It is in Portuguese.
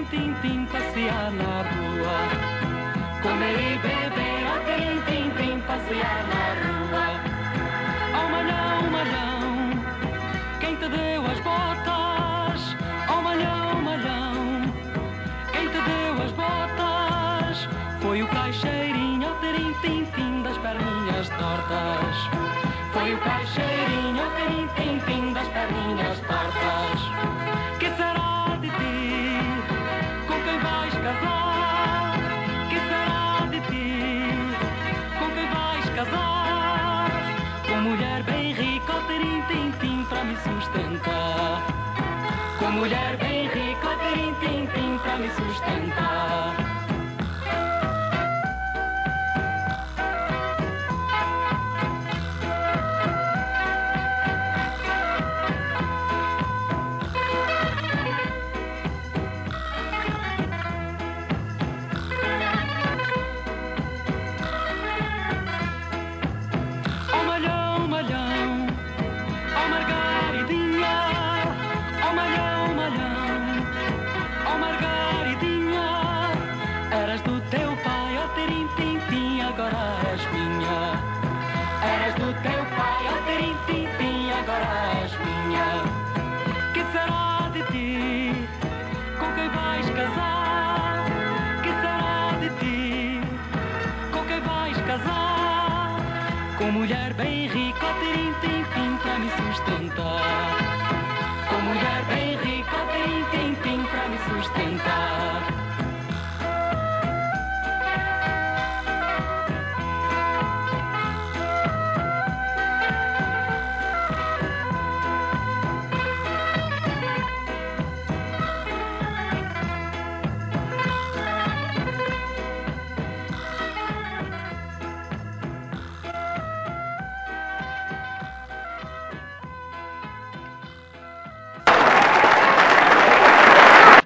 tim, tim, tim, passear na rua. Comer e beber, ó tim, tim, tim, passear na rua. Oh, malhão, malhão, quem te deu as botas? Oh, malhão, malhão, quem te deu as botas? Foi o caixeirinho, ó tim, tim, tim, das perninhas tortas. Foi o caixeirinho, ó tim, tim, tim, das perninhas tortas. Ao terim tim tim para me sustentar. Com mulher bem rica, ao terim tim tim para me sustentar. Com mulher bem rica, ó, tirim tim tim para me sustentar. Com mulher bem